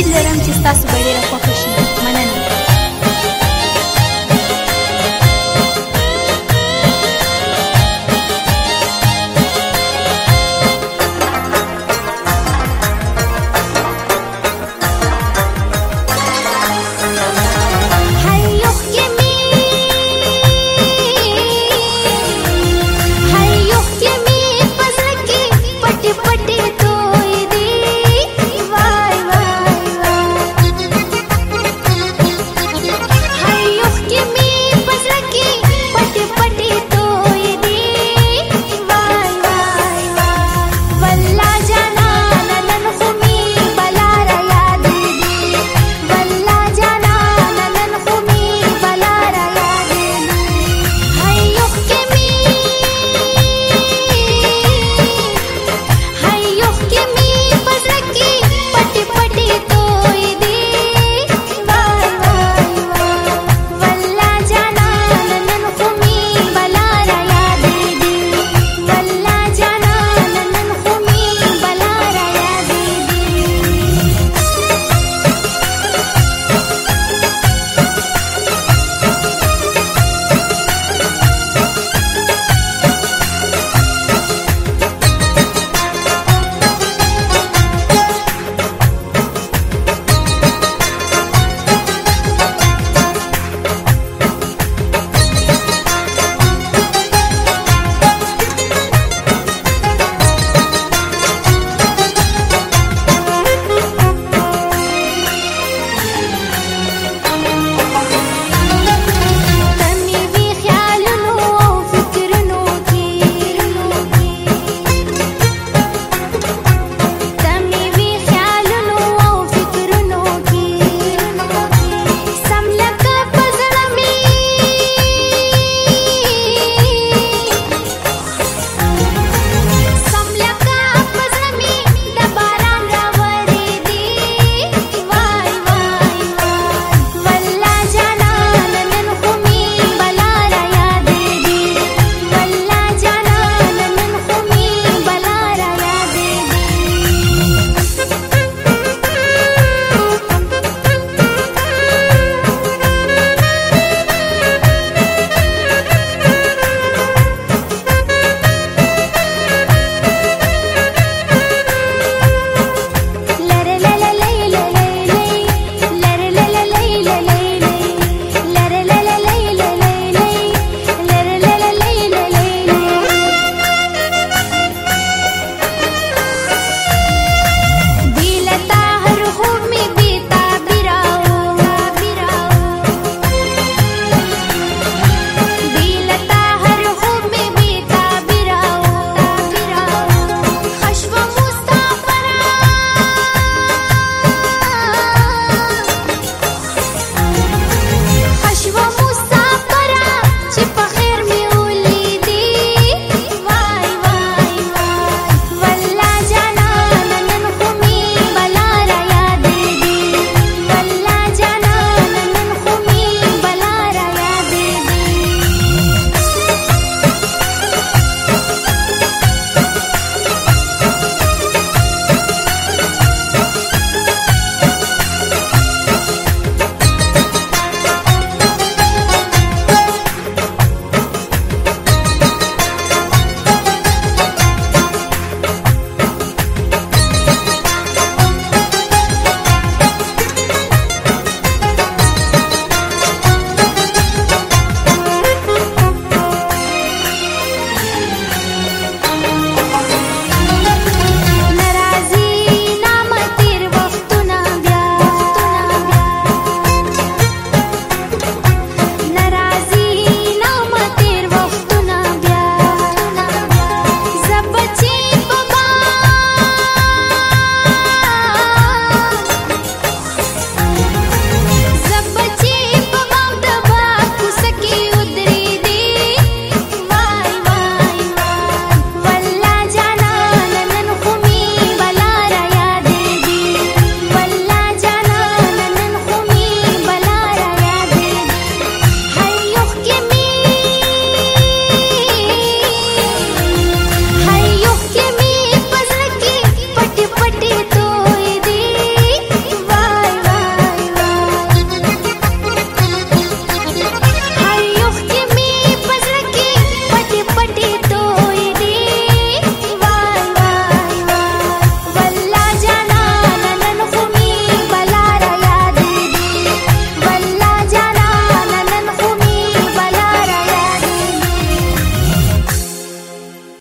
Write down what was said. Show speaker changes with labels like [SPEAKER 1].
[SPEAKER 1] Bildirim ki istəsə belə